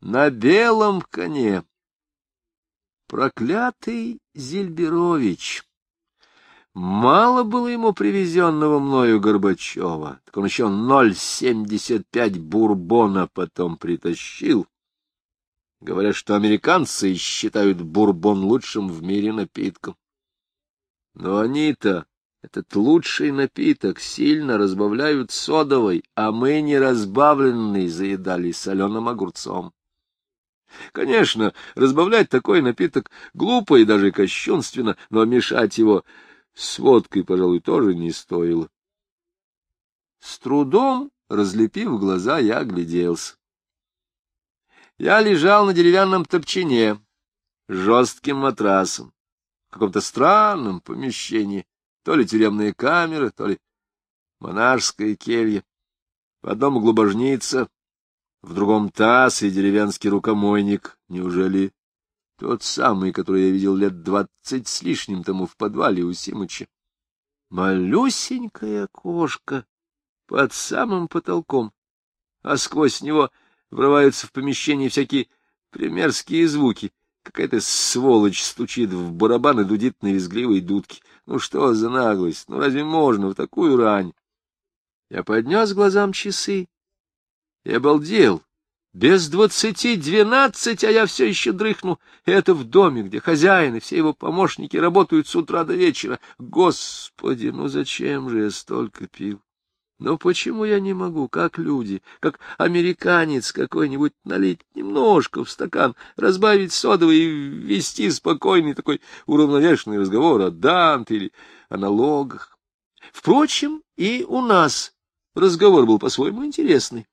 на белом коне. Проклятый Зильберович! Мало было ему привезенного мною Горбачева, так он еще 0,75 бурбона потом притащил. Говорят, что американцы считают бурбон лучшим в мире напитком. Но они-то этот лучший напиток сильно разбавляют содовой, а мы не разбавленный заедали соленым огурцом. Конечно, разбавлять такой напиток глупо и даже кощунственно, но мешать его с водкой, пожалуй, тоже не стоило. С трудом, разлепив глаза, я огляделся. Я лежал на деревянном топчине, жестким матрасом, в каком-то странном помещении, то ли тюремная камера, то ли монашеская келья. В одном углу божница, в другом таз и деревенский рукомойник. Неужели тот самый, который я видел лет двадцать с лишним тому в подвале у Симыча. Малюсенькое окошко под самым потолком, а сквозь него врываются в помещение всякие примерские звуки. Какая-то сволочь стучит в барабан и дудит на визгливой дудке. Ну что за наглость? Ну разве можно в такую рань? Я поднес глазам часы и обалдел. Без двадцати двенадцать, а я все еще дрыхну. Это в доме, где хозяин и все его помощники работают с утра до вечера. Господи, ну зачем же я столько пил? Но почему я не могу, как люди, как американец какой-нибудь, налить немножко в стакан, разбавить содовый и вести спокойный такой уравновешенный разговор о Данте или о налогах? Впрочем, и у нас разговор был по-своему интересный.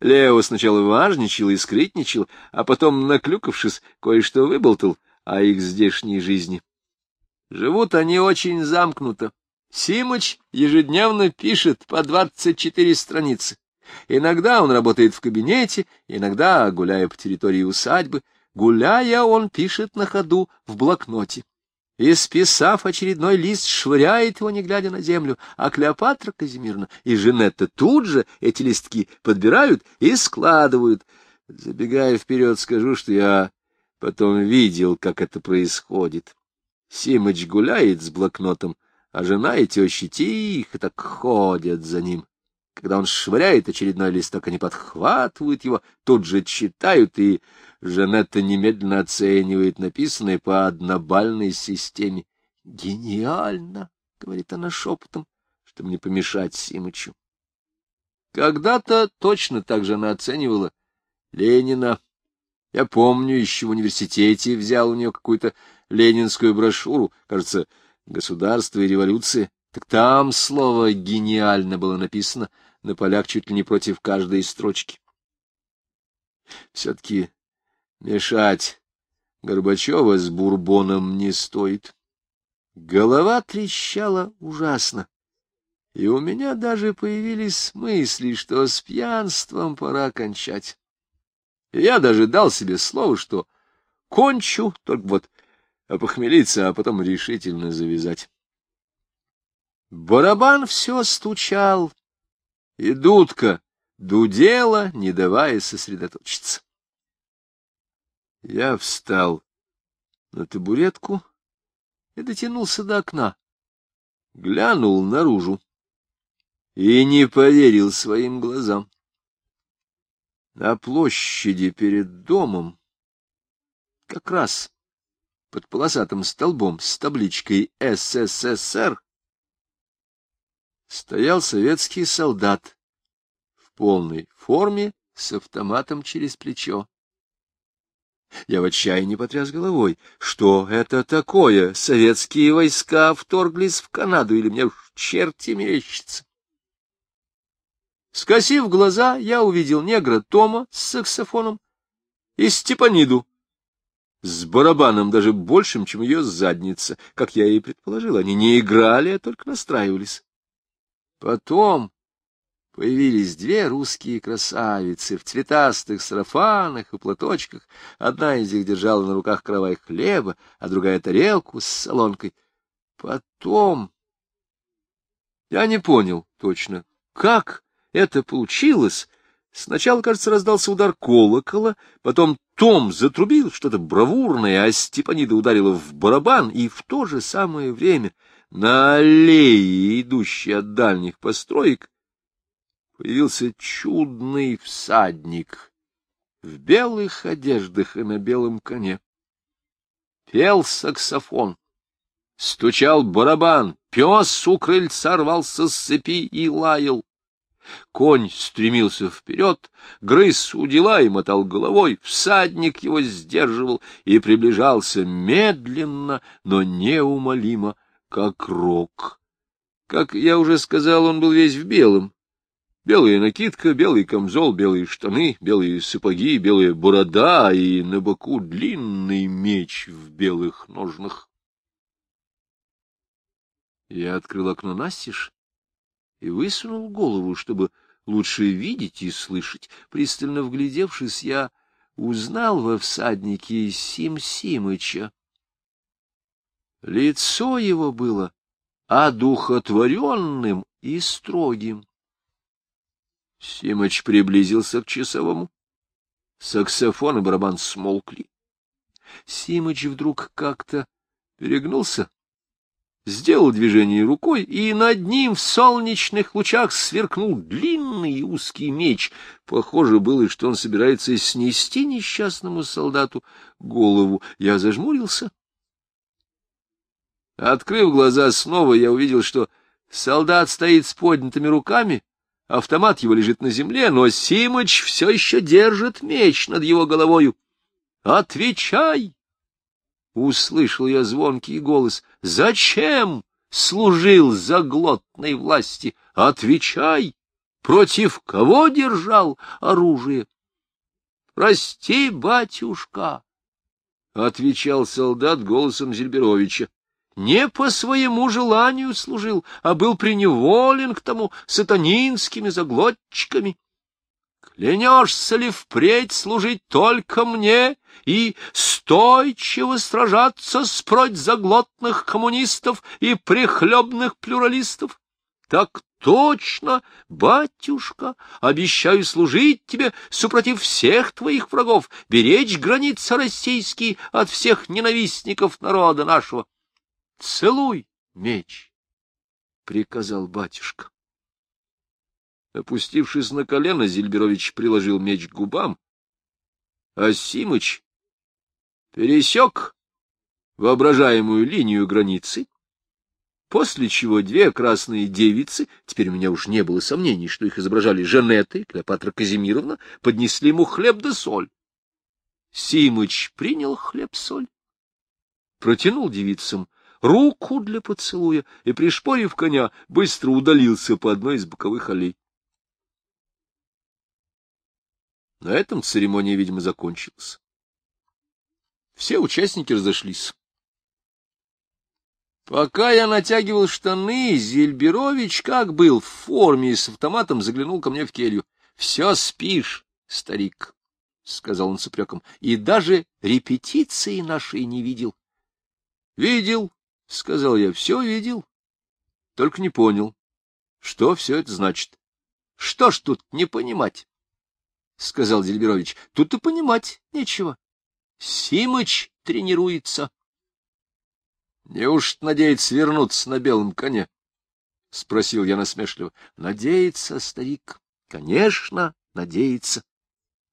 Лео сначала важничал и скрытничал, а потом, наклюкавшись, кое-что выболтал о их здешней жизни. Живут они очень замкнуто. Симыч ежедневно пишет по двадцать четыре страницы. Иногда он работает в кабинете, иногда, гуляя по территории усадьбы, гуляя, он пишет на ходу в блокноте и, списав очередной лист, швыряет его, не глядя на землю, а Клеопатра Казимирна и Женетта тут же эти листки подбирают и складывают. Забегая вперед, скажу, что я потом видел, как это происходит. Симыч гуляет с блокнотом, а жена и тещи тихо так ходят за ним. Когда он швыряет очередной листок, они подхватывают его, тут же читают и Жанетта немедленно оценивает написанное по однобальной системе. «Гениально!» — говорит она шепотом, чтобы не помешать Симычу. Когда-то точно так же она оценивала Ленина. Я помню, еще в университете взял у нее какую-то ленинскую брошюру, кажется, «Государство и революция». Так там слово «гениально» было написано на полях чуть ли не против каждой строчки. Все-таки Мешать Горбачева с Бурбоном не стоит. Голова трещала ужасно, и у меня даже появились мысли, что с пьянством пора кончать. И я даже дал себе слово, что кончу, только вот опохмелиться, а потом решительно завязать. Барабан все стучал, и дудка дудела, не давая сосредоточиться. Я встал на табуретку и дотянулся до окна. Глянул наружу и не поверил своим глазам. На площади перед домом, как раз под полосатым столбом с табличкой «СССР», стоял советский солдат в полной форме с автоматом через плечо. Я в отчаянии потряс головой. Что это такое? Советские войска вторглись в Канаду, или мне уж черти мерещится? Скосив глаза, я увидел негра Тома с саксофоном и Степаниду с барабаном даже большим, чем ее задница. Как я и предположил, они не играли, а только настраивались. Потом Появились две русские красавицы в цветастых сарафанах и платочках. Одна из них держала на руках кровай хлеба, а другая — тарелку с солонкой. Потом... Я не понял точно, как это получилось. Сначала, кажется, раздался удар колокола, потом Том затрубил что-то бравурное, а Степанида ударила в барабан, и в то же самое время на аллее, идущей от дальних построек, появился чудный всадник в белых одеждах и на белом коне. Пел саксофон, стучал барабан, пес у крыльца рвался с цепи и лаял. Конь стремился вперед, грыз у дела и мотал головой, всадник его сдерживал и приближался медленно, но неумолимо, как рок. Как я уже сказал, он был весь в белом. Белая накидка, белый камзол, белые штаны, белые сапоги, белая борода и на боку длинный меч в белых ножнах. Я открыл окно настежь и высунул голову, чтобы лучше видеть и слышать. Пристально вглядевшись, я узнал во всаднике Сим Симыча. Лицо его было одухотворенным и строгим. Симыч приблизился к часовому. Саксофон и барабан смолкли. Симыч вдруг как-то перегнулся сделал движение рукой, и над ним в солнечных лучах сверкнул длинный узкий меч. Похоже было, что он собирается снести несчастному солдату голову. Я зажмурился. Открыв глаза снова, я увидел, что солдат стоит с поднятыми руками, автомат его лежит на земле, но Симыч все еще держит меч над его головою. «Отвечай!» Услышал я звонкий голос. «Зачем служил заглотной власти? Отвечай! Против кого держал оружие?» «Прости, батюшка!» — отвечал солдат голосом Зельберовича. «Не по своему желанию служил, а был приневолен к тому сатанинскими заглотчиками. Клянешься ли впредь служить только мне и стойчиво сражаться с против заглотных коммунистов и прихлебных плюралистов? Так точно, батюшка, обещаю служить тебе супротив всех твоих врагов, беречь границы российские от всех ненавистников народа нашего. Целуй меч, — приказал батюшка. Опустившись на колено, Зильберович приложил меч к губам, а Симыч пересек воображаемую линию границы, после чего две красные девицы, теперь у меня уж не было сомнений, что их изображали Жанетта и Клеопатра Казимировна, поднесли ему хлеб да соль. Симыч принял хлеб-соль, протянул девицам руку для поцелуя и, пришпорив коня, быстро удалился по одной из боковых аллей. На этом церемония, видимо, закончилась. Все участники разошлись. Пока я натягивал штаны, Зельберович, как был в форме и с автоматом, заглянул ко мне в келью. — Все спишь, старик, — сказал он с упреком, — и даже репетиции нашей не видел. — Видел, — сказал я, — все видел. Только не понял, что все это значит. Что ж тут не понимать? — сказал Дельберович. — Тут и понимать нечего. Симыч тренируется. — Неужто надеется вернуться на белом коне? — спросил я насмешливо. — Надеется, старик. Конечно, надеется.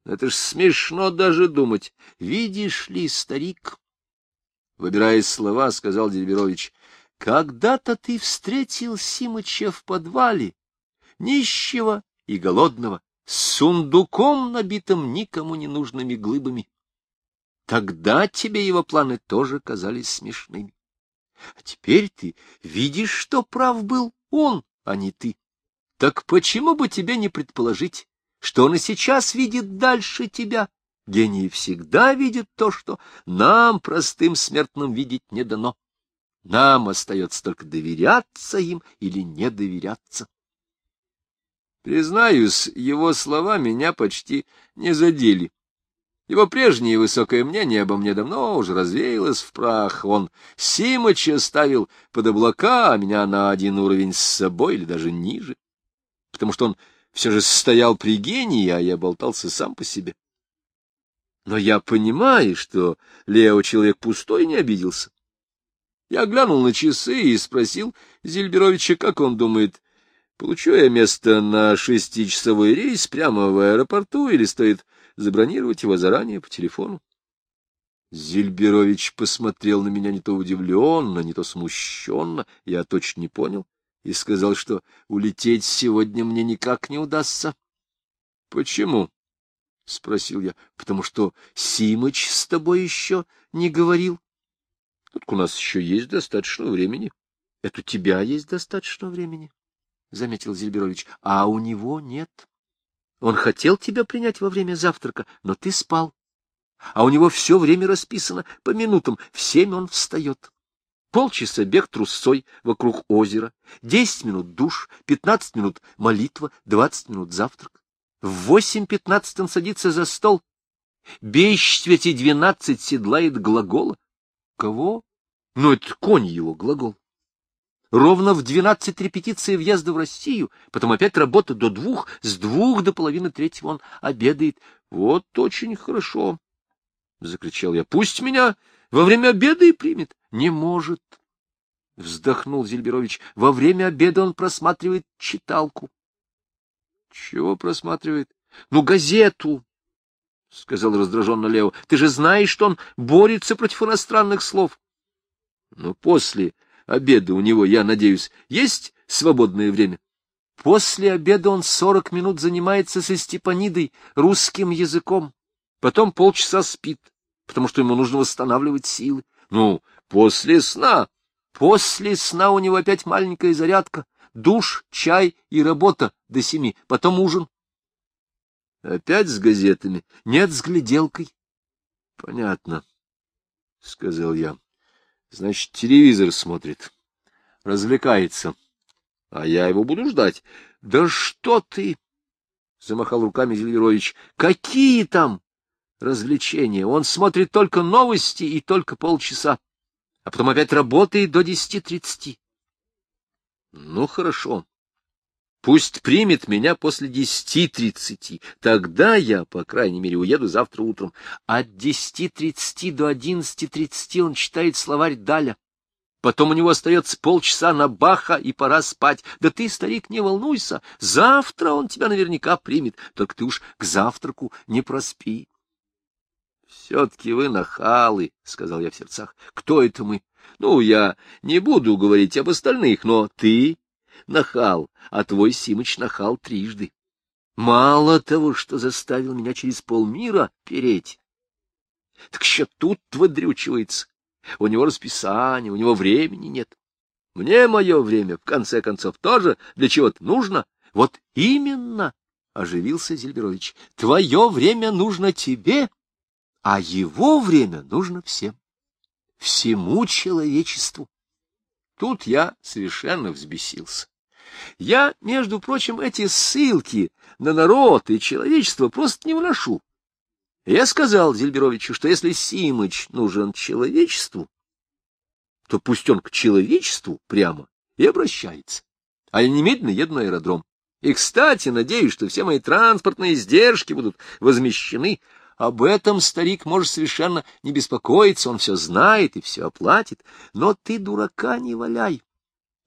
Это ж смешно даже думать. Видишь ли, старик? Выбирая слова, сказал Дельберович. — Когда-то ты встретил Симыча в подвале, нищего и голодного с сундуком, набитым никому не нужными глыбами. Тогда тебе его планы тоже казались смешными. А теперь ты видишь, что прав был он, а не ты. Так почему бы тебе не предположить, что он и сейчас видит дальше тебя? Гении всегда видят то, что нам, простым смертным, видеть не дано. Нам остается только доверяться им или не доверяться. Признаюсь, его слова меня почти не задели. Его прежнее высокое мнение обо мне давно уже развеялось в прах. Он Симыча ставил под облака, а меня на один уровень с собой или даже ниже. Потому что он все же стоял при гении, а я болтался сам по себе. Но я понимаю, что Лео человек пустой не обиделся. Я глянул на часы и спросил Зильберовича, как он думает, получу я место на шестичасовой рейс прямо в аэропорту или стоит забронировать его заранее по телефону. Зильберович посмотрел на меня не то удивленно, не то смущенно, я точно не понял, и сказал, что улететь сегодня мне никак не удастся. — Почему? — спросил я. — Потому что Симыч с тобой еще не говорил. — Тут у нас еще есть достаточно времени. — Это у тебя есть достаточно времени, — заметил Зильберович, — а у него нет. Он хотел тебя принять во время завтрака, но ты спал. А у него все время расписано по минутам, в семь он встает. Полчаса бег трусцой вокруг озера, десять минут душ, пятнадцать минут молитва, двадцать минут завтрак. В восемь пятнадцать он садится за стол. Без четверти двенадцать седлает глагола. Кого? Ну, это конь его, глагол. Ровно в двенадцать репетиции въезда в Россию, потом опять работа до двух, с двух до половины третьего он обедает. Вот очень хорошо, — закричал я. — Пусть меня во время обеда и примет. — Не может, — вздохнул Зельберович. — Во время обеда он просматривает читалку. — Чего просматривает? — Ну, газету, — сказал раздраженно Лео. — Ты же знаешь, что он борется против иностранных слов. — Ну, после обеда у него, я надеюсь, есть свободное время? После обеда он сорок минут занимается со Степанидой русским языком, потом полчаса спит, потому что ему нужно восстанавливать силы. Ну, после сна. После сна у него опять маленькая зарядка, душ, чай и работа до семи, потом ужин. Опять с газетами? Нет, с гляделкой. Понятно, — сказал я. Значит, телевизор смотрит, развлекается. А я его буду ждать. Да что ты! — замахал руками Зельверович. — Какие там развлечения? Он смотрит только новости и только полчаса, а потом опять работает до десяти тридцати. Ну, хорошо. Пусть примет меня после десяти тридцати. Тогда я, по крайней мере, уеду завтра утром. От десяти тридцати до одиннадцати тридцати он читает словарь Даля. Потом у него остается полчаса на Баха, и пора спать. Да ты, старик, не волнуйся. Завтра он тебя наверняка примет. Только ты уж к завтраку не проспи. — Все-таки вы нахалы, — сказал я в сердцах. — Кто это мы? Ну, я не буду говорить об остальных, но ты нахал, а твой Симыч нахал трижды. Мало того, что заставил меня через полмира переть, так еще тут выдрючивается. У него расписание, у него времени нет. Мне мое время, в конце концов, тоже для чего-то нужно. Вот именно, — оживился Зельберович, — твое время нужно тебе, а его время нужно всем, всему человечеству. Тут я совершенно взбесился. Я, между прочим, эти ссылки на народ и человечество просто не выношу. Я сказал Зельберовичу, что если Симыч нужен человечеству, то пусть он к человечеству прямо и обращается. А я немедленно еду на аэродром. И, кстати, надеюсь, что все мои транспортные издержки будут возмещены. Об этом старик может совершенно не беспокоиться, он все знает и все оплатит. Но ты дурака не валяй.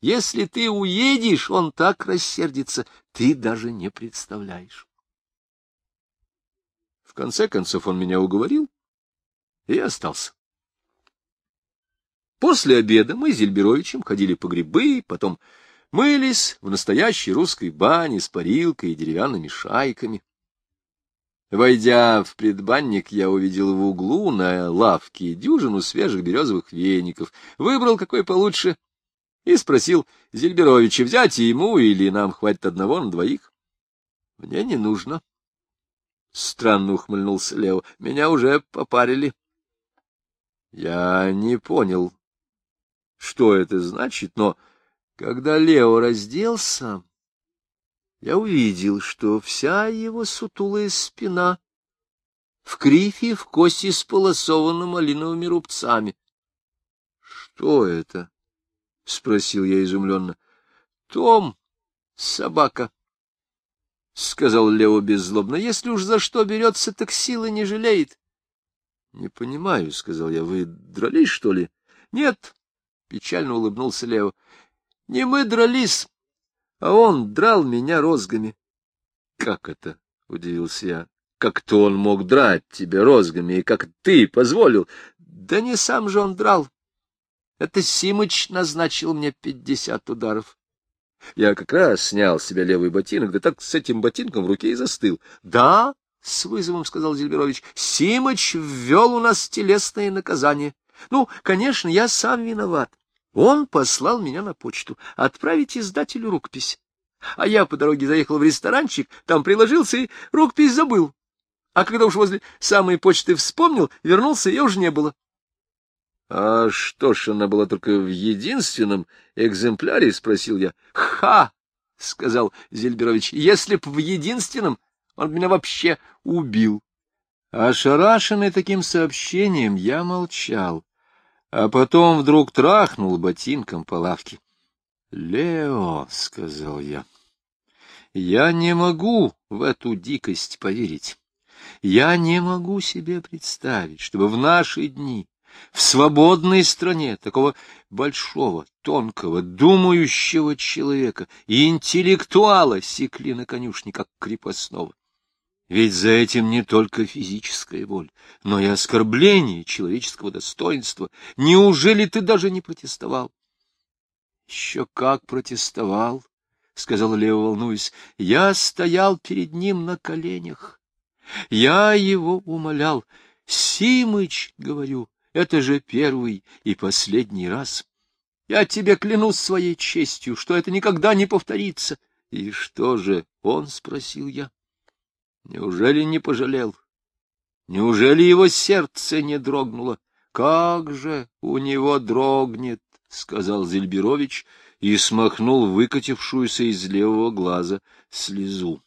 Если ты уедешь, он так рассердится, ты даже не представляешь. В конце концов он меня уговорил, и остался. После обеда мы с Зельберовичем ходили по грибы, потом мылись в настоящей русской бане с парилкой и деревянными шайками. Войдя в предбанник, я увидел в углу на лавке дюжину свежих березовых веников, выбрал какой получше — и спросил Зельберовича, взять ему или нам хватит одного на двоих. — Мне не нужно. Странно ухмыльнулся Лео. — Меня уже попарили. Я не понял, что это значит, но когда Лео разделся, я увидел, что вся его сутулая спина в крифе в кости сполосована малиновыми рубцами. — Что это? — спросил я изумленно. — Том, собака. — сказал Лео беззлобно. — Если уж за что берется, так силы не жалеет. — Не понимаю, — сказал я. — Вы дрались, что ли? — Нет, — печально улыбнулся Лео. — Не мы дрались, а он драл меня розгами. — Как это? — удивился я. — Как-то он мог драть тебя розгами, и как ты позволил? — Да не сам же он драл. Это Симыч назначил мне пятьдесят ударов. Я как раз снял с себя левый ботинок, да так с этим ботинком в руке и застыл. — Да, — с вызовом сказал Зельберович, — Симыч ввел у нас телесное наказание. Ну, конечно, я сам виноват. Он послал меня на почту отправить издателю рукопись. А я по дороге заехал в ресторанчик, там приложился и рукопись забыл. А когда уж возле самой почты вспомнил, вернулся, ее уже не было. — А что ж, она была только в единственном экземпляре? — спросил я. — Ха! — сказал Зельберович. — Если б в единственном, он меня вообще убил. Ошарашенный таким сообщением, я молчал, а потом вдруг трахнул ботинком по лавке. — Лео, — сказал я, — я не могу в эту дикость поверить. Я не могу себе представить, чтобы в наши дни в свободной стране такого большого, тонкого, думающего человека и интеллектуала секли на конюшне, как крепостного. Ведь за этим не только физическая боль, но и оскорбление человеческого достоинства. Неужели ты даже не протестовал? — Еще как протестовал, — сказал Лео, волнуясь. — Я стоял перед ним на коленях. Я его умолял. — Симыч, — говорю, это же первый и последний раз. Я тебе клянусь своей честью, что это никогда не повторится. — И что же он? — спросил я. — Неужели не пожалел? Неужели его сердце не дрогнуло? — Как же у него дрогнет, — сказал Зельберович и смахнул выкатившуюся из левого глаза слезу.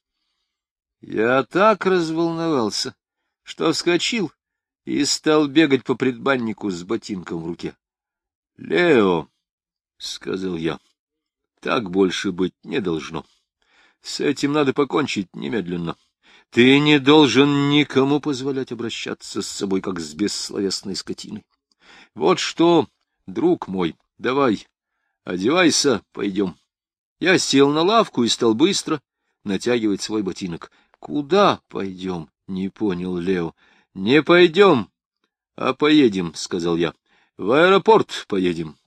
Я так разволновался, что вскочил и стал бегать по предбаннику с ботинком в руке. — Лео, — сказал я, — так больше быть не должно. С этим надо покончить немедленно. Ты не должен никому позволять обращаться с собой, как с бессловесной скотиной. Вот что, друг мой, давай, одевайся, пойдем. Я сел на лавку и стал быстро натягивать свой ботинок. — Куда пойдем? — не понял Лео. — Не пойдем, а поедем, — сказал я. — В аэропорт поедем.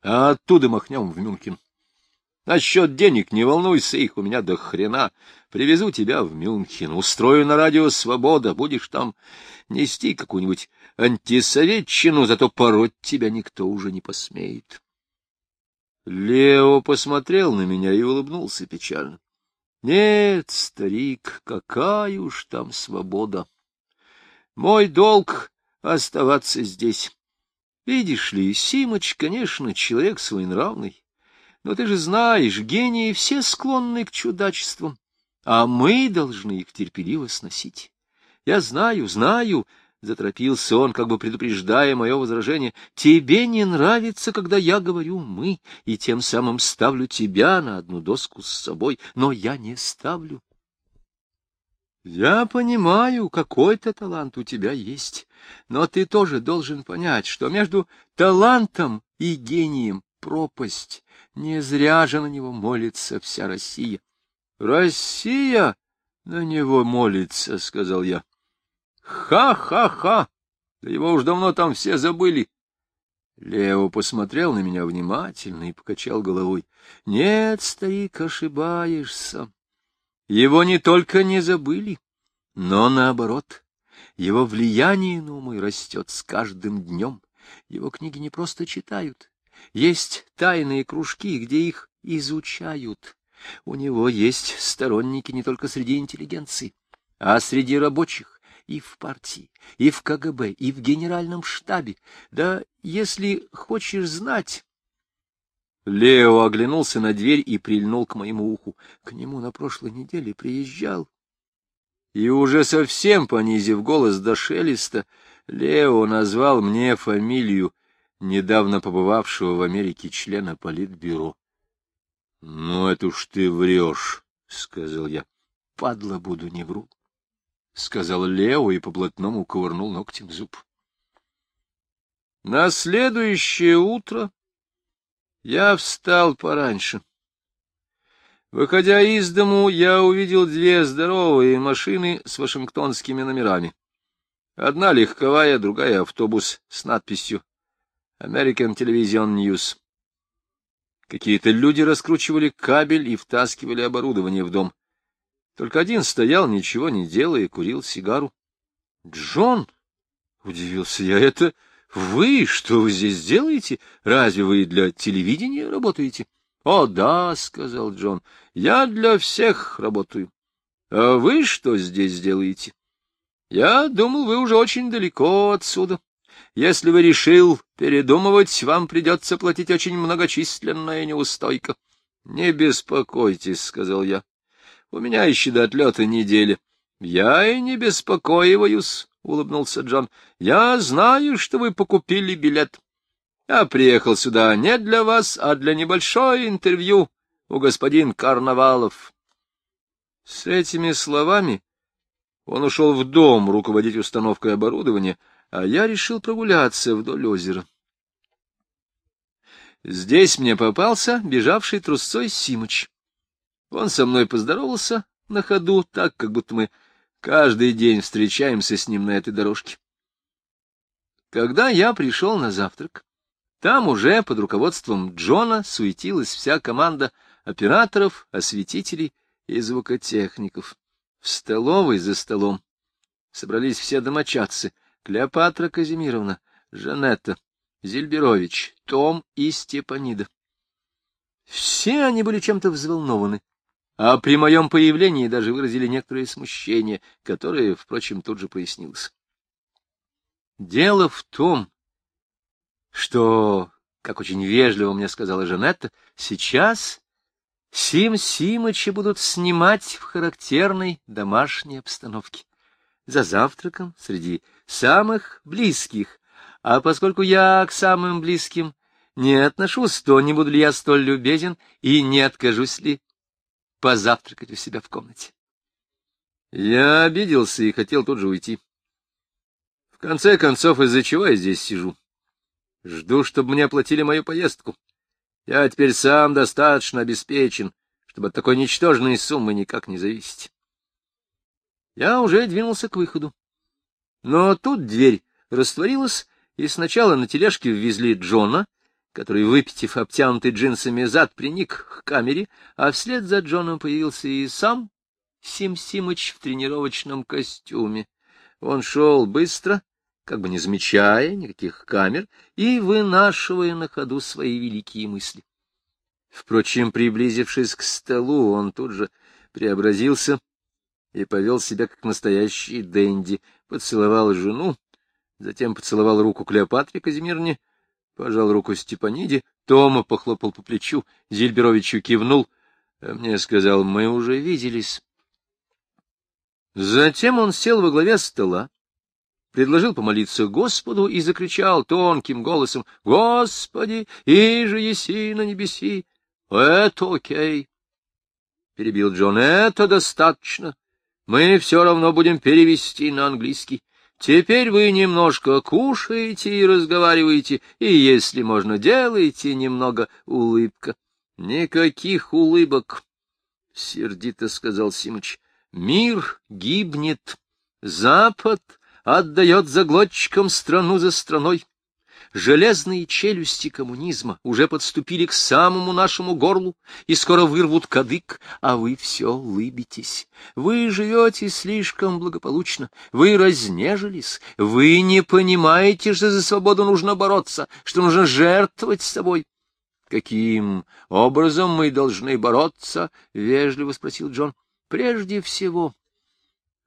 А оттуда махнем в Мюнхен. Насчет денег не волнуйся, их у меня до хрена. Привезу тебя в Мюнхен, устрою на радио «Свобода», будешь там нести какую-нибудь антисоветчину, зато пороть тебя никто уже не посмеет. Лео посмотрел на меня и улыбнулся печально. — Нет, старик, какая уж там свобода! Мой долг — оставаться здесь. Видишь ли, Симыч, конечно, человек своенравный, но ты же знаешь, гении все склонны к чудачествам, а мы должны их терпеливо сносить. Я знаю, знаю, — заторопился он, как бы предупреждая мое возражение, — тебе не нравится, когда я говорю «мы», и тем самым ставлю тебя на одну доску с собой, но я не ставлю. Я понимаю, какой-то талант у тебя есть, но ты тоже должен понять, что между талантом и гением пропасть. Не зря же на него молится вся Россия. — Россия на него молится, — сказал я. Ха-ха-ха! Да его уж давно там все забыли. Лео посмотрел на меня внимательно и покачал головой. — Нет, старик, ошибаешься. Его не только не забыли, но наоборот. Его влияние на умы растет с каждым днем. Его книги не просто читают. Есть тайные кружки, где их изучают. У него есть сторонники не только среди интеллигенции, а среди рабочих, и в партии, и в КГБ, и в генеральном штабе. Да, если хочешь знать, Лео оглянулся на дверь и прильнул к моему уху. К нему на прошлой неделе приезжал. И уже совсем понизив голос до шелеста, Лео назвал мне фамилию недавно побывавшего в Америке члена политбюро. — Ну, это уж ты врешь, — сказал я. — Падла буду, не вру, — сказал Лео и по-блатному ковырнул ногтем зуб. На следующее утро я встал пораньше. Выходя из дому, я увидел две здоровые машины с вашингтонскими номерами. Одна легковая, другая автобус с надписью American Television News. Какие-то люди раскручивали кабель и втаскивали оборудование в дом. Только один стоял, ничего не делая, и курил сигару. — Джон! — удивился я. — Это вы? Что вы здесь делаете? Разве вы для телевидения работаете? — О, да, — сказал Джон, — я для всех работаю. А вы что здесь делаете? — Я думал, вы уже очень далеко отсюда. Если вы решил передумывать, вам придется платить очень многочисленная неустойка. — Не беспокойтесь, — сказал я. У меня еще до отлета неделя. — Я и не беспокоиваюсь, — улыбнулся Джон. — Я знаю, что вы покупили билет. Я приехал сюда не для вас, а для небольшого интервью у господин Карнавалов. С этими словами он ушел в дом руководить установкой оборудования, а я решил прогуляться вдоль озера. Здесь мне попался бежавший трусцой Симыч. Он со мной поздоровался на ходу, так, как будто мы каждый день встречаемся с ним на этой дорожке. Когда я пришел на завтрак, там уже под руководством Джона суетилась вся команда операторов, осветителей и звукотехников. В столовой за столом собрались все домочадцы — Клеопатра Казимировна, Жанетта, Зильберович, Том и Степанида. Все они были чем-то взволнованы, а при моем появлении даже выразили некоторое смущение, которое, впрочем, тут же пояснилось. Дело в том, что, как очень вежливо мне сказала Жанетта, сейчас Сим Симыча будут снимать в характерной домашней обстановке. За завтраком среди самых близких. А поскольку я к самым близким не отношусь, то не буду ли я столь любезен и не откажусь ли позавтракать у себя в комнате. Я обиделся и хотел тут же уйти. В конце концов, из-за чего я здесь сижу? Жду, чтобы мне оплатили мою поездку. Я теперь сам достаточно обеспечен, чтобы от такой ничтожной суммы никак не зависеть. Я уже двинулся к выходу. Но тут дверь растворилась, и сначала на тележке ввезли Джона, который, выпитив обтянутый джинсами зад, приник к камере, а вслед за Джоном появился и сам Сим Симыч в тренировочном костюме. Он шел быстро, как бы не замечая никаких камер и вынашивая на ходу свои великие мысли. Впрочем, приблизившись к столу, он тут же преобразился и повел себя как настоящий денди, поцеловал жену, затем поцеловал руку Клеопатре Казимирне, пожал руку Степаниде, Тома похлопал по плечу, Зильберовичу кивнул, а мне сказал, мы уже виделись. Затем он сел во главе стола, предложил помолиться Господу и закричал тонким голосом «Господи, и же еси на небеси!» «Это окей!» — перебил Джон. «Это достаточно. Мы все равно будем перевести на английский. Теперь вы немножко кушаете и разговариваете, и, если можно, делаете немного улыбка. — Никаких улыбок, — сердито сказал Симыч. — Мир гибнет. Запад отдает заглотчикам страну за страной. Железные челюсти коммунизма уже подступили к самому нашему горлу и скоро вырвут кадык, а вы все улыбитесь. Вы живете слишком благополучно, вы разнежились, вы не понимаете, что за свободу нужно бороться, что нужно жертвовать собой. — Каким образом мы должны бороться? — вежливо спросил Джон. — Прежде всего,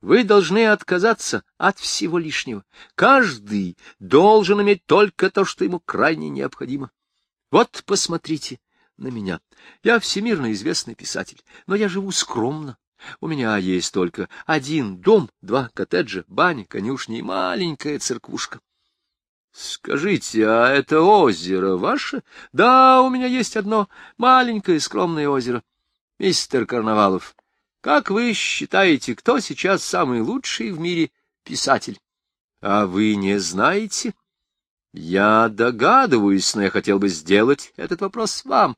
вы должны отказаться от всего лишнего. Каждый должен иметь только то, что ему крайне необходимо. Вот посмотрите на меня. Я всемирно известный писатель, но я живу скромно. У меня есть только один дом, два коттеджа, баня, конюшня и маленькая церквушка. Скажите, а это озеро ваше? Да, у меня есть одно маленькое скромное озеро. Мистер Карнавалов, Как вы считаете, кто сейчас самый лучший в мире писатель? А вы не знаете? Я догадываюсь, но я хотел бы сделать этот вопрос вам.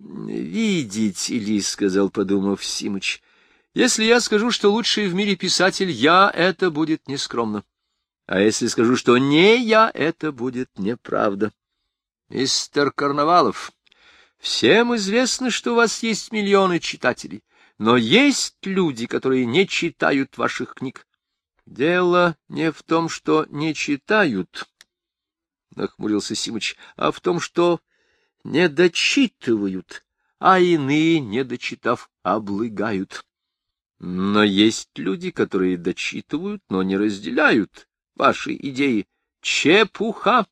Видите ли, — сказал, подумав Симыч, — если я скажу, что лучший в мире писатель я, это будет нескромно. А если скажу, что не я, это будет неправда. Мистер Карнавалов, всем известно, что у вас есть миллионы читателей, но есть люди, которые не читают ваших книг. Дело не в том, что не читают, — нахмурился Симыч, — а в том, что не дочитывают, а иные, не дочитав, облыгают. Но есть люди, которые дочитывают, но не разделяют ваши идеи. Чепуха!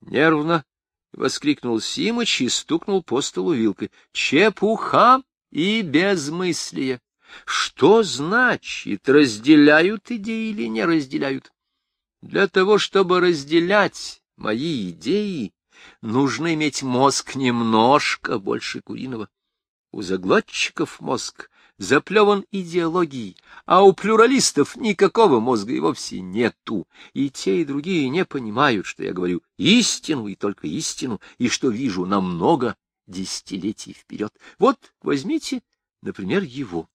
Нервно воскликнул Симыч и стукнул по столу вилкой. Чепуха и безмыслие! Что значит, разделяют идеи или не разделяют? Для того, чтобы разделять мои идеи, нужно иметь мозг немножко больше куриного. У заглотчиков мозг заплеван идеологией, а у плюралистов никакого мозга и вовсе нету. И те, и другие не понимают, что я говорю истину и только истину, и что вижу намного десятилетий вперед. Вот возьмите, например, его.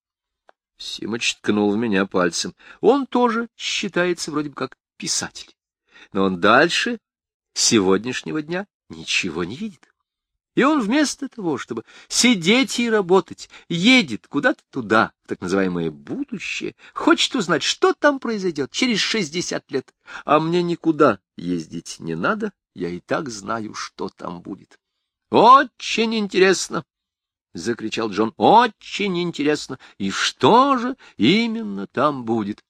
Симыч ткнул в меня пальцем. Он тоже считается вроде бы как писатель. Но он дальше сегодняшнего дня ничего не видит. И он вместо того, чтобы сидеть и работать, едет куда-то туда, в так называемое будущее, хочет узнать, что там произойдет через шестьдесят лет. А мне никуда ездить не надо, я и так знаю, что там будет. Очень интересно, — закричал Джон, — очень интересно. И что же именно там будет?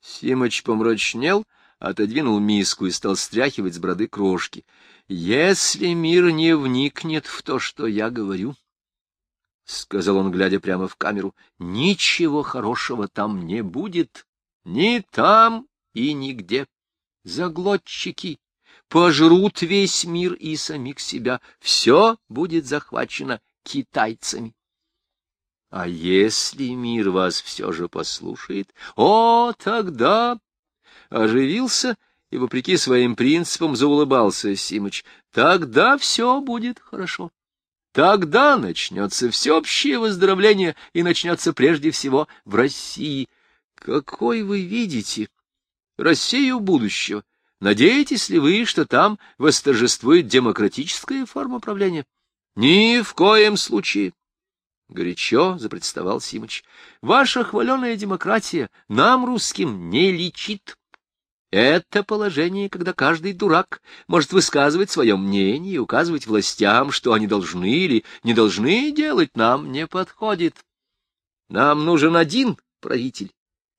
Симыч помрачнел, отодвинул миску и стал стряхивать с броды крошки. Если мир не вникнет в то, что я говорю, — сказал он, глядя прямо в камеру, — ничего хорошего там не будет. Ни там и нигде. Заглотчики пожрут весь мир и самих себя. Все будет захвачено китайцами. А если мир вас все же послушает, о, тогда оживился и, вопреки своим принципам, заулыбался Симыч. Тогда все будет хорошо. Тогда начнется всеобщее выздоровление и начнется прежде всего в России. Какой вы видите Россию будущего? Надеетесь ли вы, что там восторжествует демократическая форма правления? Ни в коем случае. Горячо запредставал Симыч. Ваша хваленая демократия нам, русским, не лечит. Это положение, когда каждый дурак может высказывать свое мнение и указывать властям, что они должны или не должны делать, нам не подходит. Нам нужен один правитель,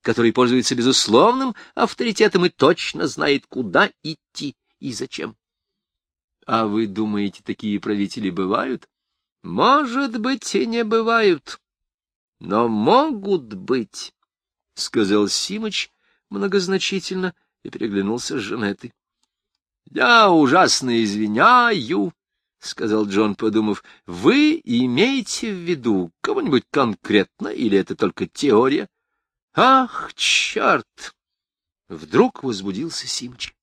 который пользуется безусловным авторитетом и точно знает, куда идти и зачем. А вы думаете, такие правители бывают? Может быть, и не бывают, но могут быть, — сказал Симыч многозначительно, — и переглянулся с Жанетой. — Я ужасно извиняю, — сказал Джон, подумав. — Вы имеете в виду кого-нибудь конкретно, или это только теория? — Ах, черт! Вдруг возбудился Симыч.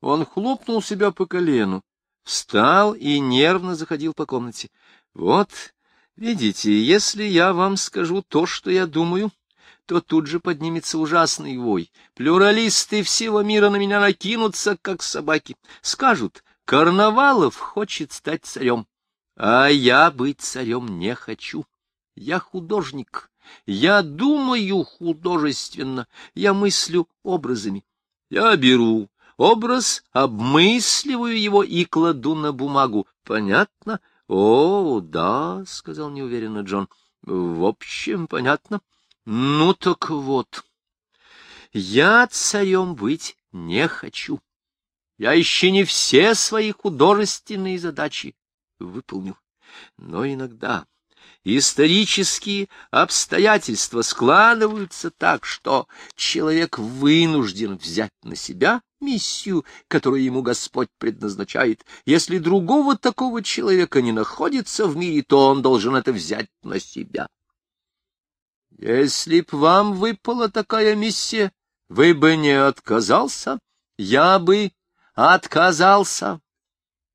Он хлопнул себя по колену, встал и нервно заходил по комнате. — Вот, видите, если я вам скажу то, что я думаю, то тут же поднимется ужасный вой. Плюралисты всего мира на меня накинутся, как собаки. Скажут, Карнавалов хочет стать царем. А я быть царем не хочу. Я художник. Я думаю художественно. Я мыслю образами. Я беру образ, обмысливаю его и кладу на бумагу. Понятно? — О, да, — сказал неуверенно Джон. — В общем, понятно. — ну так вот, я царем быть не хочу. Я еще не все свои художественные задачи выполнил. Но иногда исторические обстоятельства складываются так, что человек вынужден взять на себя миссию, которую ему Господь предназначает. Если другого такого человека не находится в мире, то он должен это взять на себя. — Если б вам выпала такая миссия, вы бы не отказался? Я бы отказался.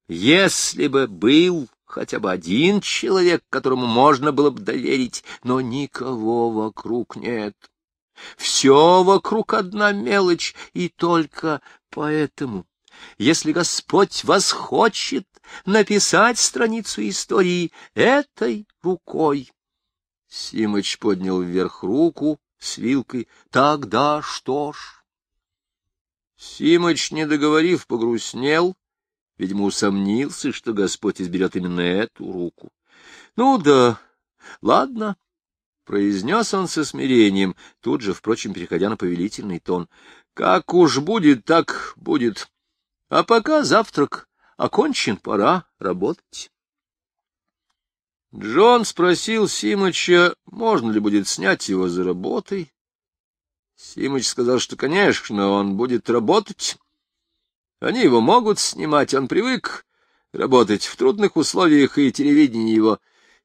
Если бы был хотя бы один человек, которому можно было бы доверить, но никого вокруг нет. Все вокруг одна мелочь, и только поэтому, если Господь вас хочет написать страницу истории этой рукой. Симыч поднял вверх руку с вилкой. Тогда что ж? Симыч, не договорив, погрустнел, видимо, усомнился, что Господь изберет именно эту руку. Ну да, ладно, — произнес он со смирением, тут же, впрочем, переходя на повелительный тон. — Как уж будет, так будет. А пока завтрак окончен, пора работать. Джон спросил Симыча, можно ли будет снять его за работой. Симыч сказал, что, конечно, он будет работать. Они его могут снимать, он привык работать в трудных условиях, и телевидение его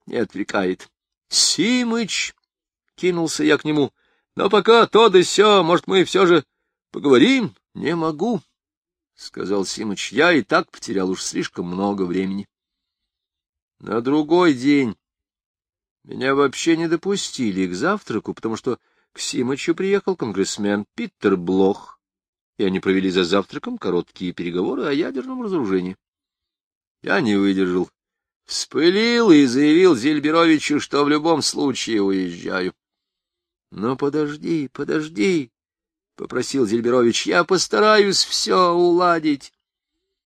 не отвлекает. — Симыч! — кинулся я к нему. — Но пока то да сё, может, мы все же поговорим? — Не могу, — сказал Симыч. — Я и так потерял уж слишком много времени. На другой день меня вообще не допустили к завтраку, потому что к Симычу приехал конгрессмен Питер Блох, и они провели за завтраком короткие переговоры о ядерном разоружении. Я не выдержал, вспылил и заявил Зельберовичу, что в любом случае уезжаю. — Но подожди, подожди, — попросил Зельберович, — я постараюсь все уладить.